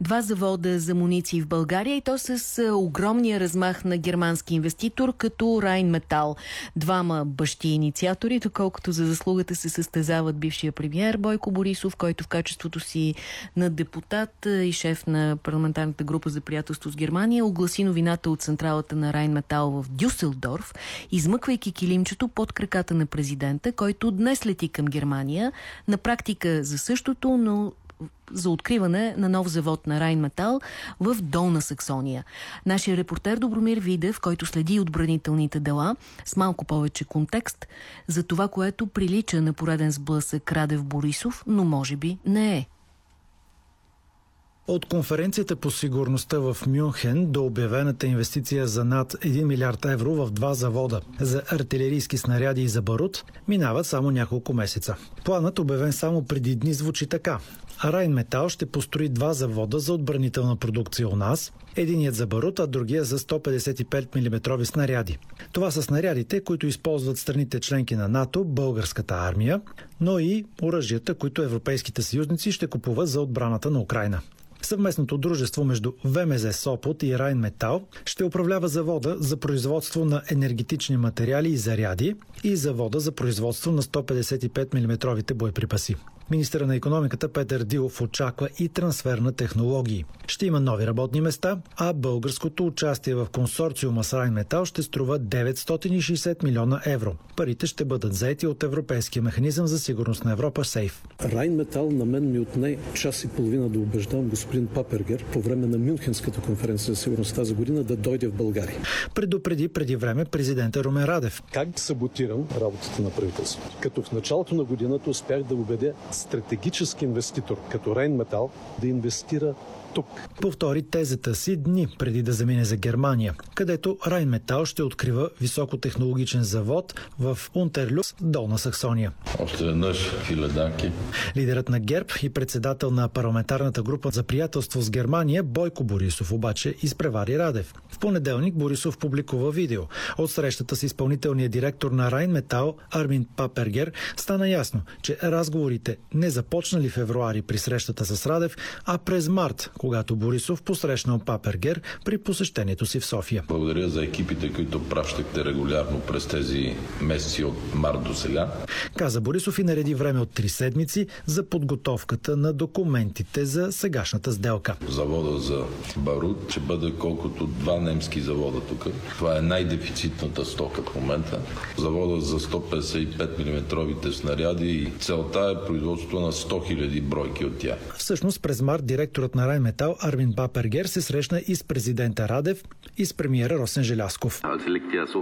Два завода за муниции в България и то с огромния размах на германски инвеститор като Райн Метал. Двама бащи инициатори, доколкото за заслугата се състезават бившия премьер Бойко Борисов, който в качеството си на депутат и шеф на парламентарната група за приятелство с Германия огласи новината от централата на Райн Метал в Дюселдорф, измъквайки килимчето под краката на президента, който днес лети към Германия. На практика за същото, но за откриване на нов завод на Райнметал в Долна Саксония. Нашия репортер Добромир Видев, който следи отбранителните дела, с малко повече контекст за това, което прилича на пореден сблъсък Радев Борисов, но може би не е. От конференцията по сигурността в Мюнхен до обявената инвестиция за над 1 милиард евро в два завода за артилерийски снаряди и за барут минават само няколко месеца. Планът, обявен само преди дни, звучи така. Райн Метал ще построи два завода за отбранителна продукция у нас. Единият за барут, а другия за 155 мм снаряди. Това са снарядите, които използват страните членки на НАТО, българската армия, но и оръжията, които европейските съюзници ще купуват за отбраната на Украина. Съвместното дружество между ВМЗ Сопот и Райн Метал ще управлява завода за производство на енергетични материали и заряди и завода за производство на 155 мм боеприпаси. Министъра на економиката Петър Дилов очаква и трансфер на технологии. Ще има нови работни места, а българското участие в консорциума с Райнметал ще струва 960 милиона евро. Парите ще бъдат заети от Европейския механизъм за сигурност на Европа СЕЙФ. Райнметал на мен ми отне час и половина да убеждам господин Папергер по време на Мюнхенската конференция за сигурност тази година да дойде в България. Предупреди преди време президента Румен Радев. Как саботирам работата на правителството? Като в началото на годината успях да убедя стратегически инвеститор като Рейнметал да инвестира тук. Повтори тезата си дни преди да замине за Германия, където Райнметал ще открива високотехнологичен завод в Унтерлюс, Долна Саксония. Още веднъж хиляданки. Лидерът на ГЕРБ и председател на парламентарната група за приятелство с Германия Бойко Борисов обаче изпревари Радев. В понеделник Борисов публикува видео. От срещата с изпълнителния директор на Райнметал Армин Папергер стана ясно, че разговорите не започнали февруари при срещата с Радев, а през март, когато Борисов посрещнал Папергер при посещението си в София. Благодаря за екипите, които пращахте регулярно през тези месеци от март до сега. Каза Борисов и нареди време от три седмици за подготовката на документите за сегашната сделка. Завода за Барут ще бъде колкото два немски завода тук. Това е най-дефицитната стока в момента. Завода за 155 мм снаряди и целта е производство на 100 000 бройки от тях. Всъщност през март директорът на Райме Метал Армин Бапергер се срещна и с президента Радев и с премиера Росен Желясков.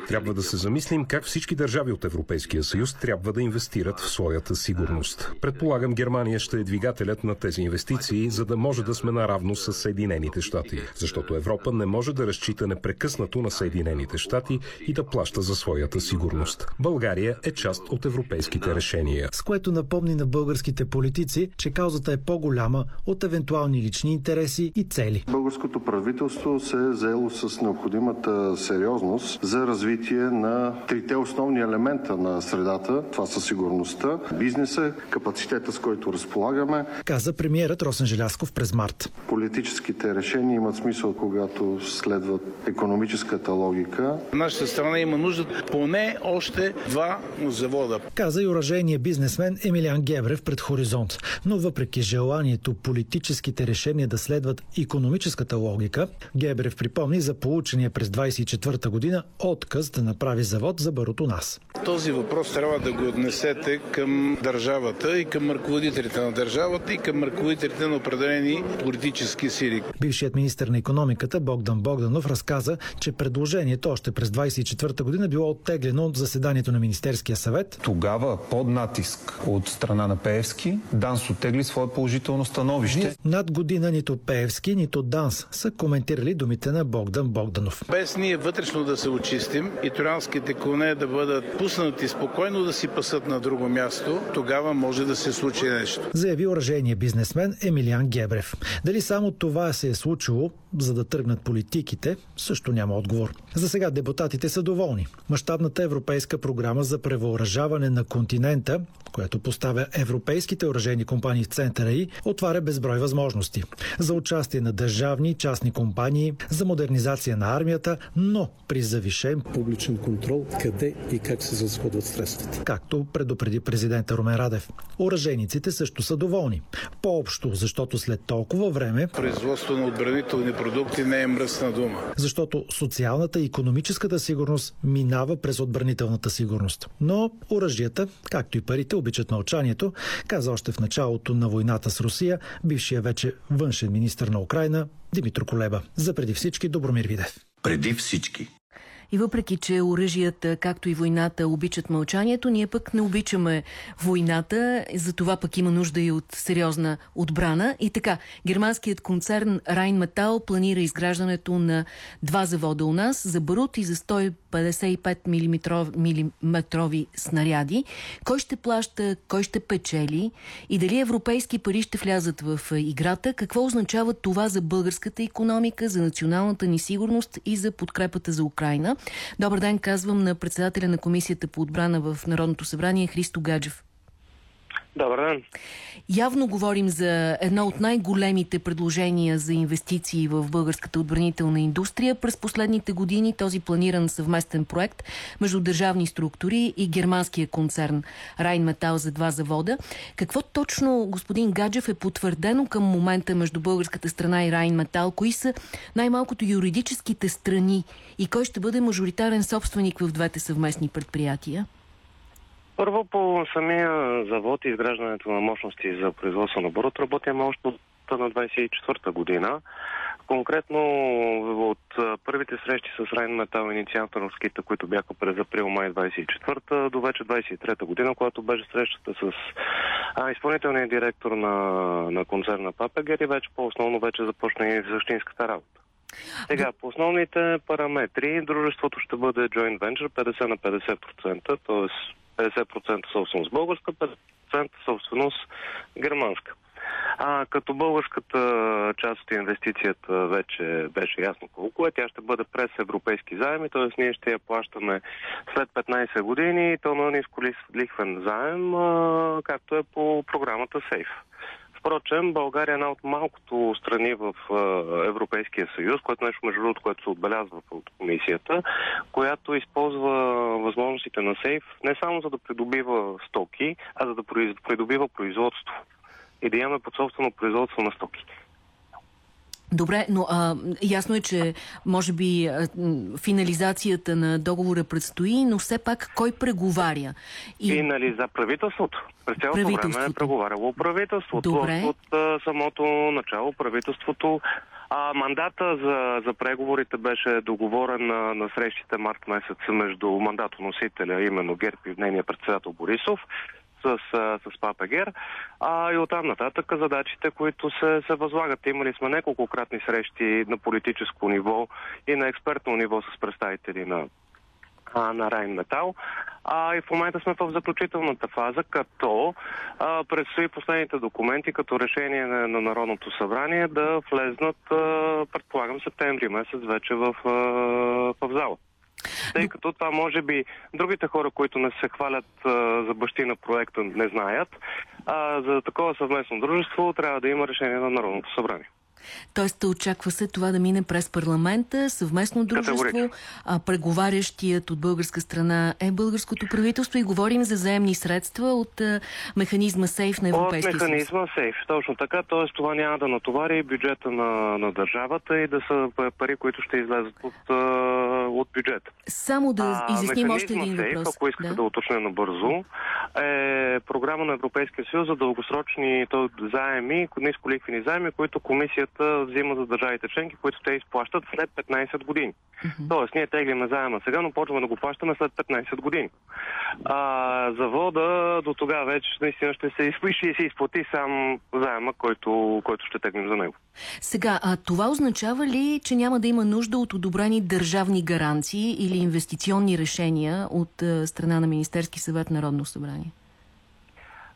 Трябва да се замислим как всички държави от Европейския съюз трябва да инвестират в своята сигурност. Предполагам, Германия ще е двигателят на тези инвестиции, за да може да сме наравно с Съединените щати. Защото Европа не може да разчита непрекъснато на Съединените щати и да плаща за своята сигурност. България е част от европейските решения. С което напомни на българските политици, че каузата е по-голяма от евентуални лични интереси интереси и цели. Българското правителство се е заело с необходимата сериозност за развитие на трите основни елемента на средата. Това са сигурността, бизнеса, капацитета, с който разполагаме. Каза премиерът Росен Желясков през март. Политическите решения имат смисъл, когато следват економическата логика. Нашата страна има нужда поне още два завода. Каза и уражения бизнесмен Емилиан Гебрев пред Хоризонт. Но въпреки желанието политическите решения да следват економическата логика, Гебрев припомни за получения през 24-та година отказ да направи завод за барут у нас. Този въпрос трябва да го отнесете към държавата и към ръководителите на държавата и към ръководителите на определени политически сили. Бившият министр на економиката Богдан Богданов разказа, че предложението още през 24-та година било оттеглено от заседанието на Министерския съвет. Тогава под натиск от страна на Пеевски, ДАНС оттегли свое положително становище. Над година нито Пеевски, нито ДАНС са коментирали думите на Богдан Богданов. Без ние вътрешно да се очистим и туранските коне да бъдат пуснати спокойно да си пасат на друго място, тогава може да се случи нещо. Заяви уражение бизнесмен Емилиан Гебрев. Дали само това се е случило, за да тръгнат политиките, също няма отговор. За сега депутатите са доволни. Мащабната европейска програма за превъоръжаване на континента, която поставя европейските оръжени компании в центъра и отваря безброй възможности. За участие на държавни и частни компании, за модернизация на армията, но при завишен публичен контрол къде и как се разходват средствата. Както предупреди президента Румен Радев. Оръжейниците също са доволни. По-общо, защото след толкова време... Производство на отбранителни продукти не е мръсна дума. Защото социалната и економическата сигурност минава през отбранителната сигурност. Но оръжията, както и парите, обичат мълчанието, каза още в началото на войната с Русия бившия вече външен министр на Украина Димитро Колеба. За преди всички Добромир Видев. Преди всички. И въпреки, че оръжията, както и войната, обичат мълчанието, ние пък не обичаме войната, за това пък има нужда и от сериозна отбрана. И така, германският концерн Райнметал планира изграждането на два завода у нас за барут и за 155 мм снаряди. Кой ще плаща, кой ще печели и дали европейски пари ще влязат в играта? Какво означава това за българската економика, за националната ни сигурност и за подкрепата за Украина? Добър ден, казвам на председателя на Комисията по отбрана в Народното събрание Христо Гаджев. Добър ден. Явно говорим за едно от най-големите предложения за инвестиции в българската отбранителна индустрия. През последните години този планиран съвместен проект между държавни структури и германския концерн Райнметал за два завода. Какво точно, господин Гаджев, е потвърдено към момента между българската страна и Райнметал? Кои са най-малкото юридическите страни и кой ще бъде мажоритарен собственик в двете съвместни предприятия? Първо по самия завод и изграждането на мощности за производство на барут работим още от на 24-та година. Конкретно от първите срещи с Райн Метал инициаторските, които бяха през април-май 24-та до вече 23-та година, когато беше срещата с а, изпълнителния директор на, на концерна Папегер вече по-основно вече започна и същинската работа. Сега, по основните параметри, дружеството ще бъде joint venture 50 на 50%, т.е. 50% собственост българска, 50% собственост германска. А като българската част от инвестицията вече беше ясно колко е, тя ще бъде през европейски заеми, т.е. ние ще я плащаме след 15 години то на ниско лихвен заем, както е по програмата SAFE. Впрочем, България е една от малкото страни в Европейския съюз, което нещо между другото, което се отбелязва от комисията, която използва възможностите на сейф не само за да придобива стоки, а за да придобива производство и да имаме под собствено производство на стоки. Добре, но а, ясно е, че може би а, финализацията на договора предстои, но все пак кой преговаря? И... Финализа правителството. През цялото време е преговаряло правителството. Добре. От, от самото начало правителството а, мандата за, за преговорите беше договорен на, на срещите март месец между мандатоносителя, именно ГЕРБ и нейния председател Борисов с, с Папегер. А и оттам нататък задачите, които се, се възлагат. Имали сме неколкократни срещи на политическо ниво и на експертно ниво с представители на на Райн Метал. А, и в момента сме в заключителната фаза, като а, предстои последните документи, като решение на, на Народното събрание да влезнат, а, предполагам, септември месец вече в, а, в зала. Тъй като това може би другите хора, които не се хвалят а, за бащи на проекта, не знаят. А, за такова съвместно дружество трябва да има решение на Народното събрание. Тоест очаква се това да мине през парламента, съвместно дружество, а преговарящият от българска страна е българското правителство и говорим за заемни средства от а, механизма СЕЙФ на Европейския съюз. От механизма СЕЙФ, точно така. Т.е. това няма да натовари бюджета на, на държавата и да са пари, които ще излезат от, от бюджета. Само да изясним още един СЕЙФ, въпрос. ако искате да, да уточня набързо, е програма на Европейския съюз за дългосрочни заеми, нисколиквени заеми, които комисията комисията взима за държавите членки, които те изплащат след 15 години. Mm-hmm. Тоест, ние теглиме заема сега, но почваме да го плащаме след 15 години. А, завода до тогава вече наистина ще се изпише и се изплати сам заема, който, който ще теглим за него. Сега, а това означава ли, че няма да има нужда от одобрени държавни гаранции или инвестиционни решения от страна на Министерски съвет Народно събрание?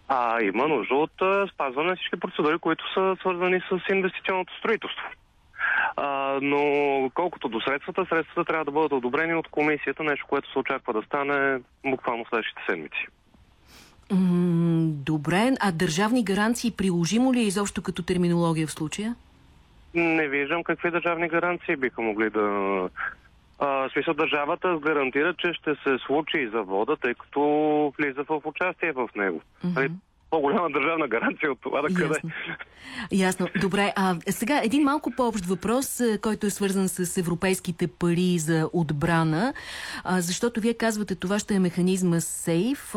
А има нужда от а, спазване на всички процедури, които са свързани с инвестиционното строителство. А, но колкото до средствата, средствата трябва да бъдат одобрени от комисията, нещо, което се очаква да стане буквално следващите седмици. добре, а държавни гаранции приложимо ли е изобщо като терминология в случая? Не виждам какви държавни гаранции биха могли да... А, смисъл държавата гарантира, че ще се случи завода, тъй като влиза в участие в него. Mm-hmm по-голяма държавна гаранция от това да къде. Ясно. Ясно. Добре, а сега един малко по-общ въпрос, който е свързан с европейските пари за отбрана, а, защото вие казвате, това ще е механизма сейф,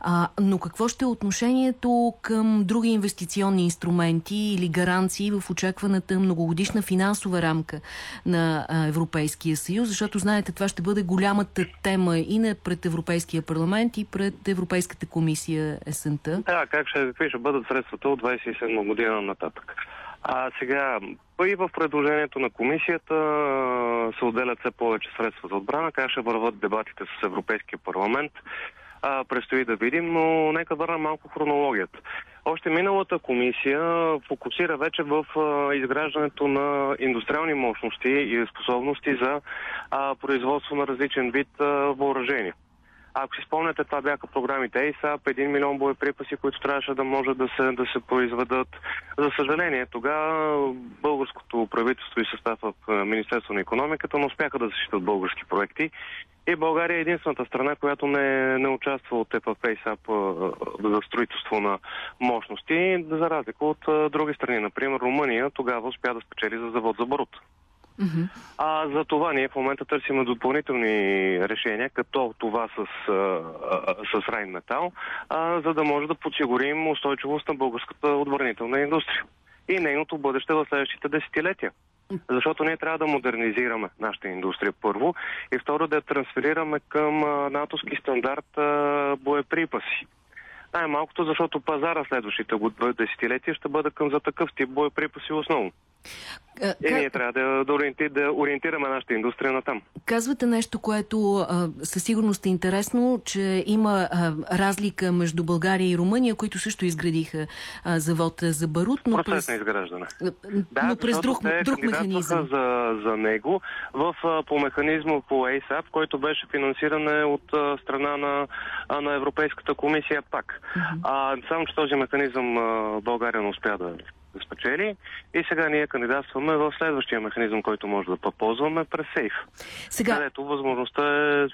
а, но какво ще е отношението към други инвестиционни инструменти или гаранции в очакваната многогодишна финансова рамка на Европейския съюз, защото знаете, това ще бъде голямата тема и не пред Европейския парламент и пред Европейската комисия есента. Да, как ще, какви ще бъдат средствата от 27 година нататък. А сега, и в предложението на комисията се отделят все повече средства за отбрана, как ще върват дебатите с Европейския парламент. А, предстои да видим, но нека върна малко хронологията. Още миналата комисия фокусира вече в а, изграждането на индустриални мощности и способности за а, производство на различен вид а, въоръжения. Ако си спомняте, това бяха програмите ASAP, 1 милион боеприпаси, които трябваше да може да се, да се произведат. За съжаление, тогава българското правителство и състав в Министерство на економиката не успяха да защитат български проекти. И България е единствената страна, която не, не участва от ЕПА ASAP за строителство на мощности, за разлика от други страни. Например, Румъния тогава успя да спечели за завод за барут. А за това ние в момента търсим допълнителни решения, като това с, с Райн Метал, а, за да може да подсигурим устойчивост на българската отбранителна индустрия и нейното бъдеще в следващите десетилетия. Защото ние трябва да модернизираме нашата индустрия първо и второ да я трансферираме към натовски стандарт а, боеприпаси. Най-малкото, защото пазара следващите десетилетия ще бъде към за такъв тип боеприпаси основно. А, и ние трябва да, да, ориенти, да ориентираме нашата индустрия на там. Казвате нещо, което а, със сигурност е интересно, че има а, разлика между България и Румъния, които също изградиха а, завод за барут. Но Процес през... на изграждане. Да, но през друг, друг механизъм. За, за него в, по механизма по ASAP, който беше финансиран от а, страна на, а, на Европейската комисия пак. Uh -huh. а, само, че този механизъм а, България не успя да спечели. И сега ние кандидатстваме в следващия механизъм, който може да ползваме през сейф. Сега... Където възможността е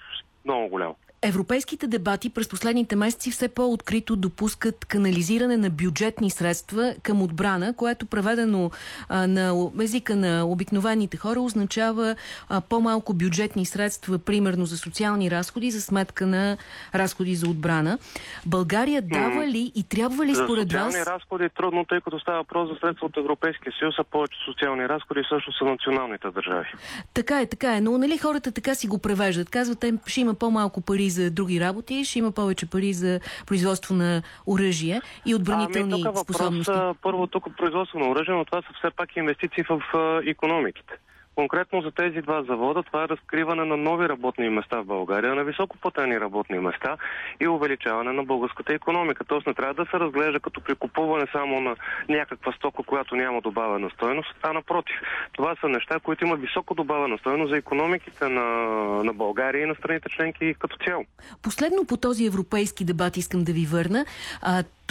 много голяма. Европейските дебати през последните месеци все по-открито допускат канализиране на бюджетни средства към отбрана, което преведено а, на езика на обикновените хора означава по-малко бюджетни средства, примерно за социални разходи, за сметка на разходи за отбрана. България дава ли и трябва ли според вас... За социални разходи е трудно, тъй като става въпрос за средства от Европейския съюз, а повече социални разходи също са националните държави. Така е, така е, но нали хората така си го превеждат. Казвате, ще има по-малко пари за други работи, ще има повече пари за производство на оръжие и отбранителни ами, способности. Въпрос, първо тук производство на оръжие, но това са все пак инвестиции в економиките. Конкретно за тези два завода това е разкриване на нови работни места в България, на високоплатени работни места и увеличаване на българската економика. Тоест не трябва да се разглежда като прикупуване само на някаква стока, която няма добавена стоеност, а напротив. Това са неща, които имат високо добавена стоеност за економиките на, на България и на страните членки като цяло. Последно по този европейски дебат искам да ви върна.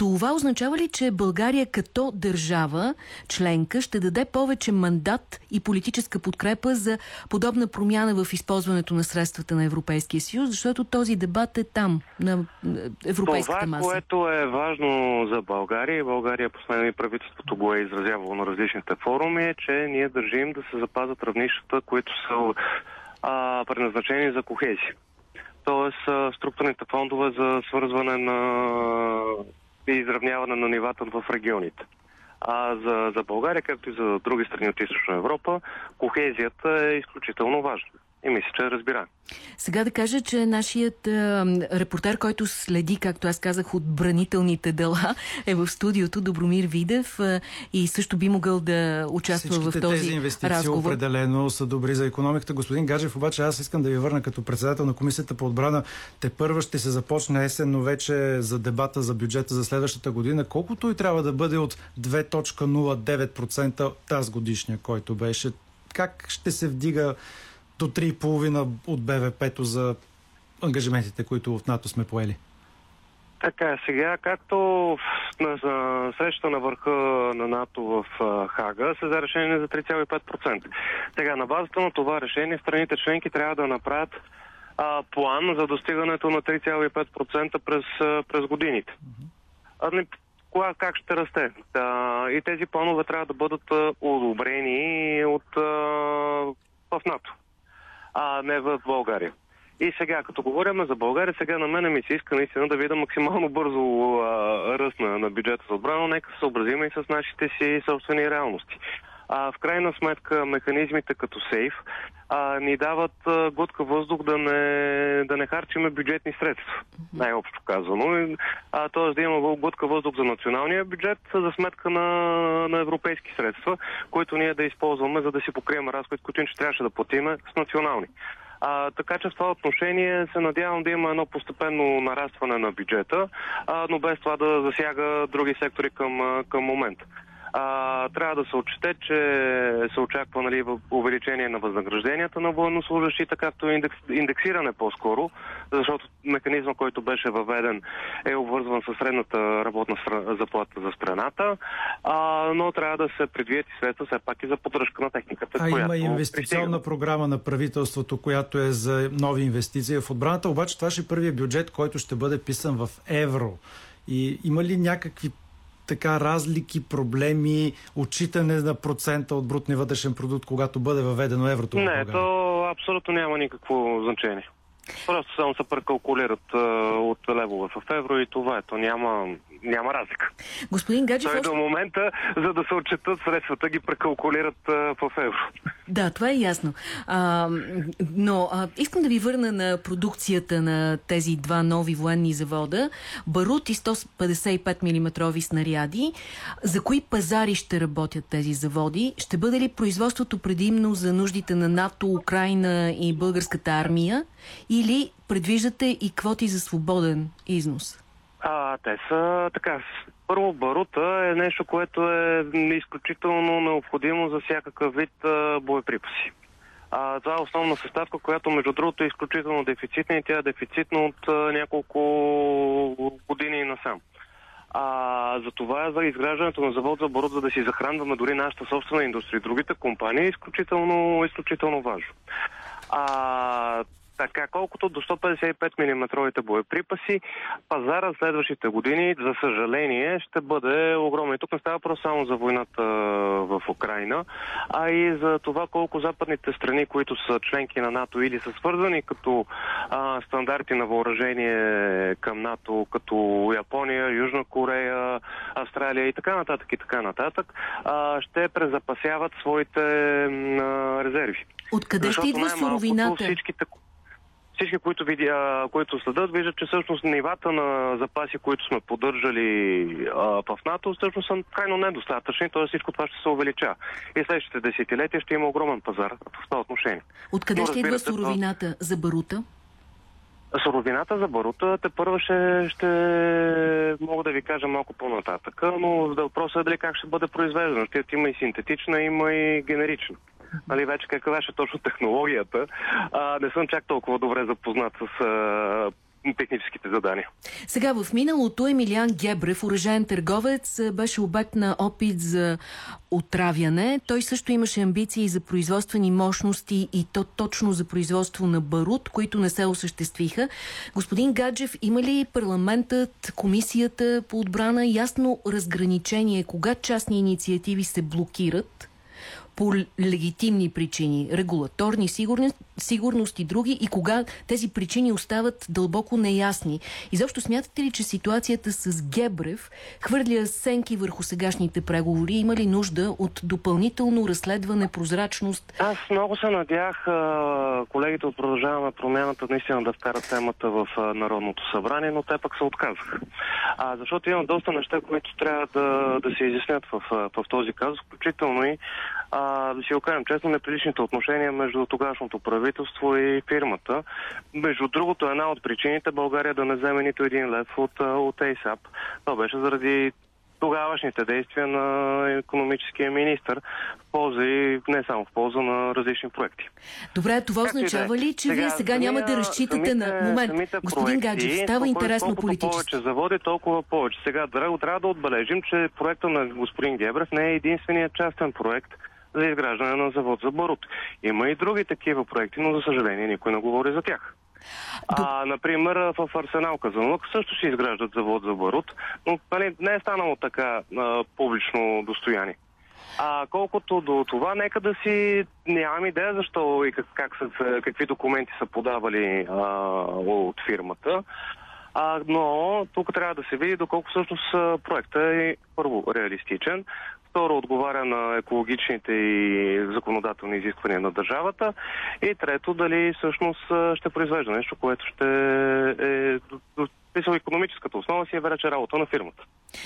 Това означава ли, че България като държава членка ще даде повече мандат и политическа подкрепа за подобна промяна в използването на средствата на Европейския съюз, защото този дебат е там, на европейската маса? Това, което е важно за България и България последно и правителството го е изразявало на различните форуми, е, че ние държим да се запазят равнищата, които са а, предназначени за кохезия т.е. структурните фондове за свързване на и изравняване на нивата в регионите. А за, за България, както и за други страни от Източна Европа, кохезията е изключително важна. И мисля, че разбира. Сега да кажа, че нашият а, репортер, който следи, както аз казах, отбранителните дела, е в студиото Добромир Видев а, и също би могъл да участва Всичките в този тези инвестиции разговор. определено са добри за економиката. Господин Гаджев, обаче аз искам да ви върна като председател на Комисията по отбрана. Те първа ще се започне есен, но вече за дебата за бюджета за следващата година. Колкото и трябва да бъде от 2.09% тази годишния, който беше. Как ще се вдига до 3,5 от БВП-то за ангажиментите, които в НАТО сме поели? Така, сега, както на, на срещата на върха на НАТО в Хага се взе решение за 3,5%. Сега, на базата на това решение, страните членки трябва да направят а, план за достигането на 3,5% през, през годините. А, не, кога, как ще расте? А, и тези планове трябва да бъдат одобрени от, а, в НАТО, а не в България. И сега, като говорим за България, сега на мен ми се иска наистина да видя максимално бързо а, ръст на, на бюджета за отбрана, нека се съобразим и с нашите си собствени реалности. А, в крайна сметка механизмите като сейф а, ни дават а, глътка въздух да не, да не харчиме бюджетни средства, най-общо казано. А, т.е. да има глътка въздух за националния бюджет за сметка на, на европейски средства, които ние да използваме, за да си покрием разходите, които иначе трябваше да платиме с национални. А, така че в това отношение се надявам да има едно постепенно нарастване на бюджета, а, но без това да засяга други сектори към, към момента. А, трябва да се отчете, че се очаква нали, увеличение на възнагражденията на военнослужащите, както индекс, индексиране по-скоро, защото механизма, който беше въведен е обвързван с средната работна заплата за страната, а, но трябва да се предвият и средства все пак и за поддръжка на техниката. А има инвестиционна пристига. програма на правителството, която е за нови инвестиции в отбраната, обаче това ще е първият бюджет, който ще бъде писан в евро. И има ли някакви така разлики, проблеми, отчитане на процента от брутния вътрешен продукт, когато бъде въведено еврото? Не, то абсолютно няма никакво значение. Просто само се прекалкулират а, от левове в евро и това е. То няма, няма разлика. Господин Гаджев... Той до момента, за да се отчетат средствата, ги прекалкулират а, в евро. Да, това е ясно. А, но а, искам да ви върна на продукцията на тези два нови военни завода. Барут и 155 мм снаряди. За кои пазари ще работят тези заводи? Ще бъде ли производството предимно за нуждите на НАТО, Украина и българската армия? Или предвиждате и квоти за свободен износ? А, те са така. Първо, барута е нещо, което е изключително необходимо за всякакъв вид а, боеприпаси. А, това е основна съставка, която между другото е изключително дефицитна и тя е дефицитна от а, няколко години насам. А, за това е за изграждането на завод за барут, за да си захранваме дори нашата собствена индустрия и другите компании, е изключително, изключително важно. А, така, колкото до 155 мм боеприпаси, пазара следващите години, за съжаление, ще бъде огромен. И тук не става просто само за войната в Украина, а и за това колко западните страни, които са членки на НАТО или са свързани като а, стандарти на въоръжение към НАТО, като Япония, Южна Корея, Австралия и така нататък и така нататък, а, ще презапасяват своите а, резерви. Откъде ще идва суровината? Всичките, всички, които, видя, които следят, виждат, че всъщност нивата на запаси, които сме поддържали а, в НАТО, всъщност са крайно недостатъчни, т.е. всичко това ще се увелича. И следващите десетилетия ще има огромен пазар в това отношение. Откъде ще идва суровината за барута? Суровината за барута те първо ще, ще мога да ви кажа малко по-нататък, но въпросът е дали как ще бъде произвеждано. Ще има и синтетична, има и генерична нали, вече каква ще точно технологията. А, не съм чак толкова добре запознат с а, техническите задания. Сега в миналото Емилиан Гебрев, уръжаен търговец, беше обект на опит за отравяне. Той също имаше амбиции за производствени мощности и то точно за производство на барут, които не се осъществиха. Господин Гаджев, има ли парламентът, комисията по отбрана ясно разграничение кога частни инициативи се блокират по легитимни причини, регулаторни, сигурност, сигурност и други, и кога тези причини остават дълбоко неясни. И защо смятате ли, че ситуацията с Гебрев хвърля сенки върху сегашните преговори? Има ли нужда от допълнително разследване, прозрачност? Аз много се надях колегите от Продължаваме промяната наистина да вкарат темата в Народното събрание, но те пък се отказаха. А, защото има доста неща, които трябва да, да се изяснят в, в този казус, включително и а, да си го кажем честно, неприличните отношения между тогашното правителство и фирмата. Между другото, една от причините България да не вземе нито един лев от, от ASAP. Това беше заради тогавашните действия на економическия министр в полза и не само в полза на различни проекти. Добре, това означава ли, че сега, вие сега самия, няма да разчитате самите, на момент? Господин Гаджев, става интересно политически. повече заводи, толкова повече. Сега трябва да отбележим, че проекта на господин Гебрев не е единственият частен проект за изграждане на завод за барут. Има и други такива проекти, но за съжаление никой не говори за тях. А, например, в Арсенал Казанлък също ще изграждат завод за барут, но нали, не е станало така а, публично достояние. А колкото до това, нека да си нямам идея защо и как, как са, какви документи са подавали а, от фирмата. А, но тук трябва да се види доколко всъщност проектът е първо реалистичен, второ отговаря на екологичните и законодателни изисквания на държавата и трето дали всъщност ще произвежда нещо, което ще е Писал економическата основа си е вече работа на фирмата.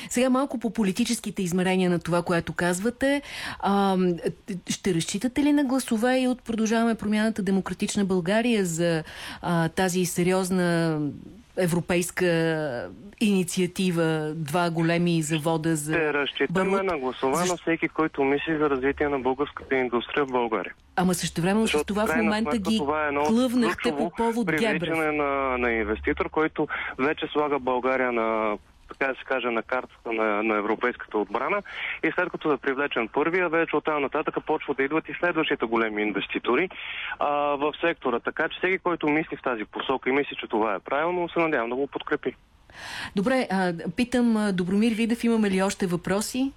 Сега малко по политическите измерения на това, което казвате. А, ще разчитате ли на гласове и от Продължаваме промяната Демократична България за а, тази сериозна европейска инициатива, два големи завода за Ще разчитаме барут. на гласова на всеки, който мисли за развитие на българската индустрия в България. Ама също време с това в момента ги е клъвнахте по повод Гебрев. на, на инвеститор, който вече слага България на така да се каже, на картата на, на европейската отбрана и след като да привлечен първия, вече оттам нататък почва да идват и следващите големи инвеститори а, в сектора. Така че всеки, който мисли в тази посока и мисли, че това е правилно, се надявам да го подкрепи. Добре, а, питам Добромир Видев, имаме ли още въпроси?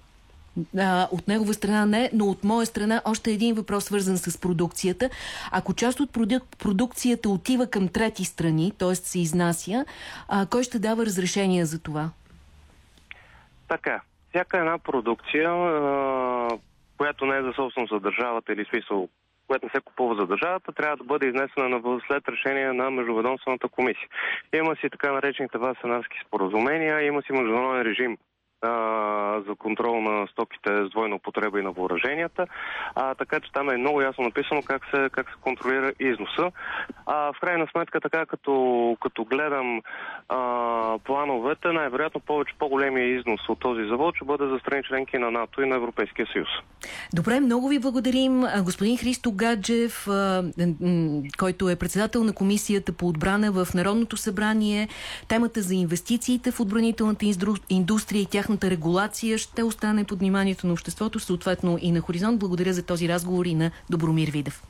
От негова страна не, но от моя страна още един въпрос свързан с продукцията. Ако част от продук продукцията отива към трети страни, т.е. се изнася, кой ще дава разрешение за това? Така, всяка една продукция, която не е за собственост за държавата или смисъл, която не се купува за държавата, трябва да бъде изнесена на след решение на Междуведомствената комисия. Има си така наречените васенарски споразумения, има си международен режим за контрол на стоките с двойна употреба и на въоръженията. А, така че там е много ясно написано как се, как се контролира износа. А, в крайна сметка, така като, като гледам а, плановете, най-вероятно повече по-големия износ от този завод ще бъде за страни членки на НАТО и на Европейския съюз. Добре, много ви благодарим. Господин Христо Гаджев, който е председател на Комисията по отбрана в Народното събрание, темата за инвестициите в отбранителната индустрия и тяхната регулация ще остане под вниманието на обществото, съответно и на Хоризонт. Благодаря за този разговор и на Добромир Видев.